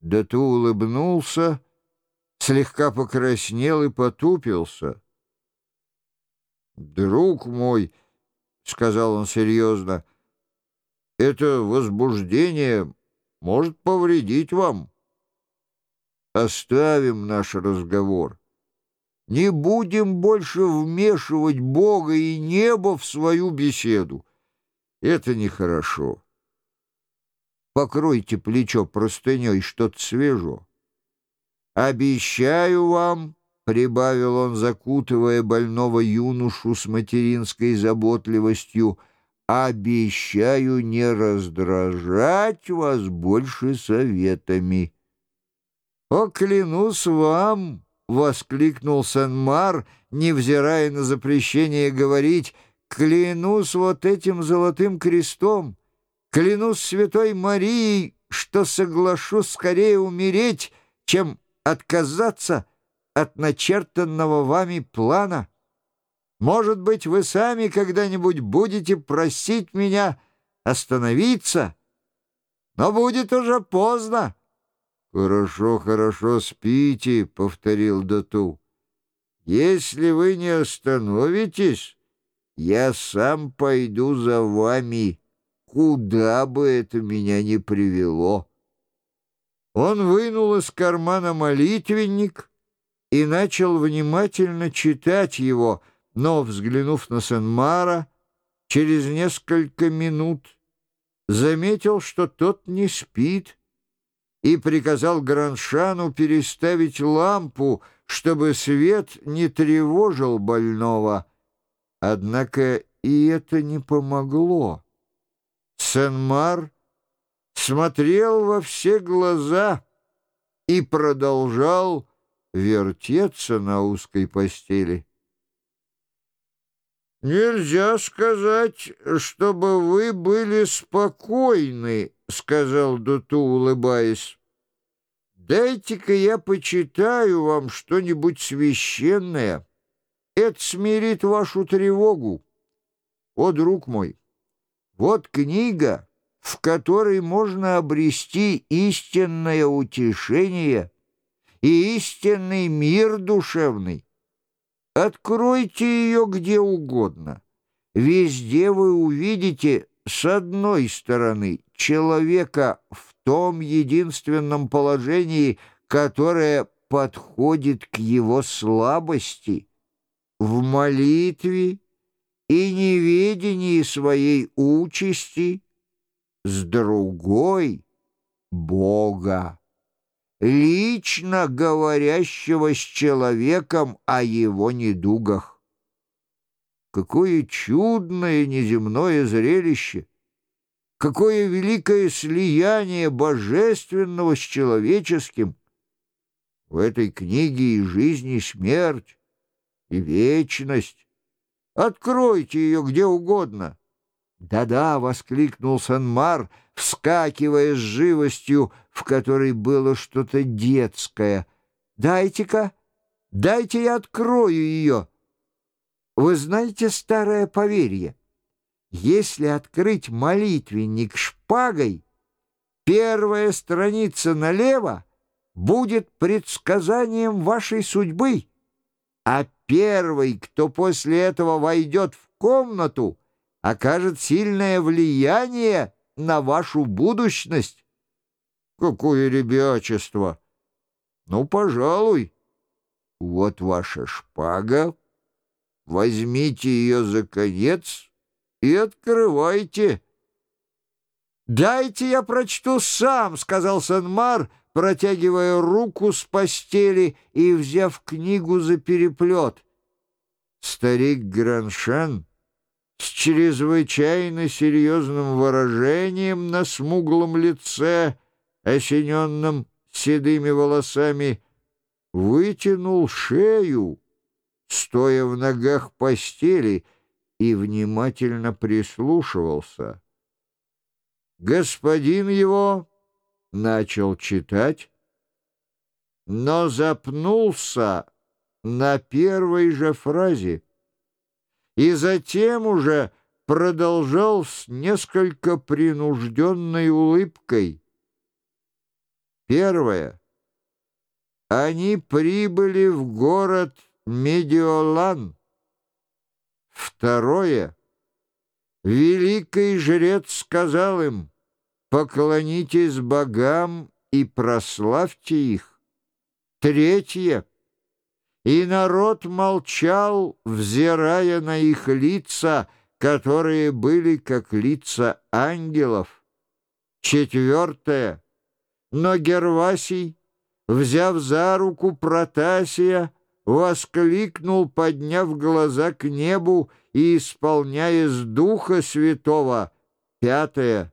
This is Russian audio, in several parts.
Дату улыбнулся, слегка покраснел и потупился. «Друг мой», — сказал он серьезно, — «это возбуждение может повредить вам. Оставим наш разговор. Не будем больше вмешивать Бога и небо в свою беседу. Это нехорошо. Покройте плечо простыней, что-то свежо. Обещаю вам, — прибавил он, закутывая больного юношу с материнской заботливостью, — обещаю не раздражать вас больше советами. «Поклянусь вам!» — воскликнул Сен-Мар, невзирая на запрещение говорить, «клянусь вот этим золотым крестом, клянусь святой Марией, что соглашусь скорее умереть, чем отказаться от начертанного вами плана. Может быть, вы сами когда-нибудь будете просить меня остановиться, но будет уже поздно». «Хорошо, хорошо, спите», — повторил Дату. «Если вы не остановитесь, я сам пойду за вами, куда бы это меня ни привело». Он вынул из кармана молитвенник и начал внимательно читать его, но, взглянув на Сен-Мара, через несколько минут заметил, что тот не спит, и приказал Граншану переставить лампу, чтобы свет не тревожил больного. Однако и это не помогло. Сен-Мар смотрел во все глаза и продолжал вертеться на узкой постели. «Нельзя сказать, чтобы вы были спокойны», — сказал Дуту, улыбаясь. «Дайте-ка я почитаю вам что-нибудь священное. Это смирит вашу тревогу. О, друг мой, вот книга, в которой можно обрести истинное утешение и истинный мир душевный. Откройте ее где угодно. Везде вы увидите с одной стороны человека в том единственном положении, которое подходит к его слабости, в молитве и неведении своей участи, с другой — Бога лично говорящего с человеком о его недугах. Какое чудное неземное зрелище! Какое великое слияние божественного с человеческим! В этой книге и жизнь, и смерть, и вечность. Откройте ее где угодно. «Да-да!» — воскликнул Санмар, вскакивая с живостью, в которой было что-то детское. «Дайте-ка, дайте я открою ее!» Вы знаете старое поверье? Если открыть молитвенник шпагой, первая страница налево будет предсказанием вашей судьбы, а первый, кто после этого войдет в комнату, окажет сильное влияние на вашу будущность. Какое ребячество! Ну, пожалуй. Вот ваша шпага. Возьмите ее за конец и открывайте. «Дайте я прочту сам», — сказал Санмар, протягивая руку с постели и взяв книгу за переплет. Старик Граншан с чрезвычайно серьезным выражением на смуглом лице, осененном седыми волосами, вытянул шею, стоя в ногах постели, и внимательно прислушивался. Господин его начал читать, но запнулся на первой же фразе и затем уже продолжал с несколько принужденной улыбкой. Первое. Они прибыли в город Медиолан. Второе. Великий жрец сказал им, поклонитесь богам и прославьте их. Третье. И народ молчал, взирая на их лица, которые были как лица ангелов. Четвертое. Но Гервасий, взяв за руку Протасия, воскликнул, подняв глаза к небу и исполняясь Духа Святого. Пятое.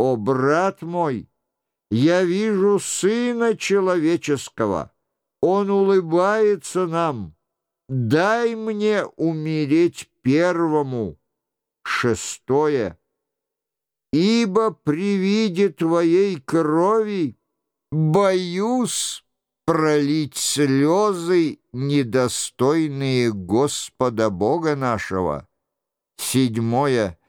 «О, брат мой, я вижу Сына Человеческого. Он улыбается нам. Дай мне умереть первому». Шестое. «Ибо при виде твоей крови боюсь пролить слезы, недостойные Господа Бога нашего. Седьмое.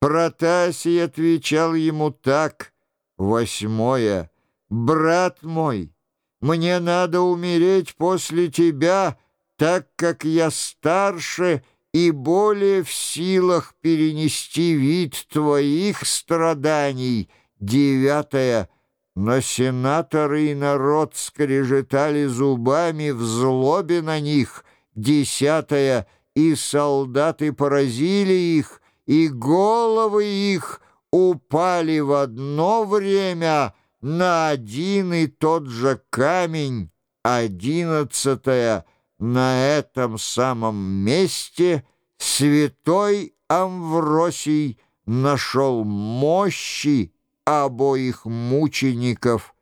Протасий отвечал ему так. Восьмое. Брат мой, мне надо умереть после тебя, так как я старше и более в силах перенести вид твоих страданий. Девятое. Но сенаторы и народ скрежетали зубами в злобе на них. Десятое. И солдаты поразили их, и головы их упали в одно время на один и тот же камень. Одиннадцатое. На этом самом месте святой Амвросий нашел мощи, обоих мучеников,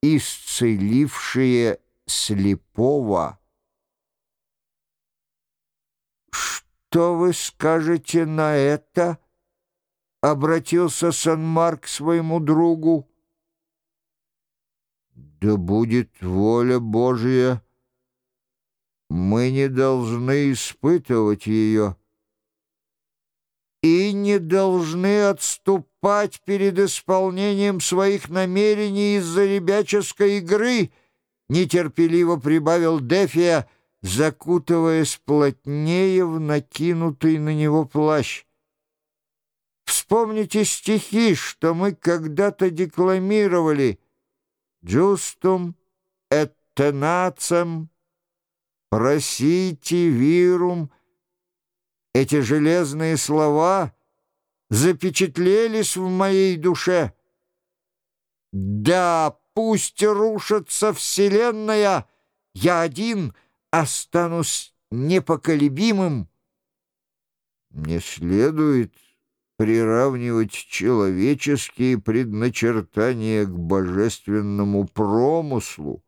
исцелившие слепого. «Что вы скажете на это?» — обратился Сан-Марк к своему другу. «Да будет воля Божья. Мы не должны испытывать ее» и не должны отступать перед исполнением своих намерений из-за ребяческой игры, нетерпеливо прибавил Дефия, закутываясь плотнее в накинутый на него плащ. Вспомните стихи, что мы когда-то декламировали «Джустум et tenacem, просите вирум» Эти железные слова запечатлелись в моей душе. Да, пусть рушится вселенная, я один останусь непоколебимым. Не следует приравнивать человеческие предначертания к божественному промыслу.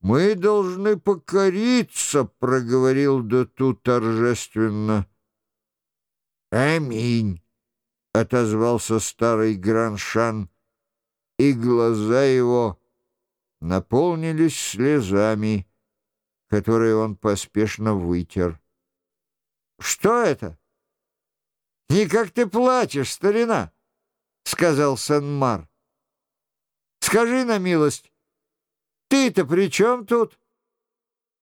«Мы должны покориться», — проговорил Доту торжественно. «Аминь», — отозвался старый Граншан, и глаза его наполнились слезами, которые он поспешно вытер. «Что это? И как ты плачешь, старина?» — сказал Санмар. «Скажи на милость, ты-то при чем тут?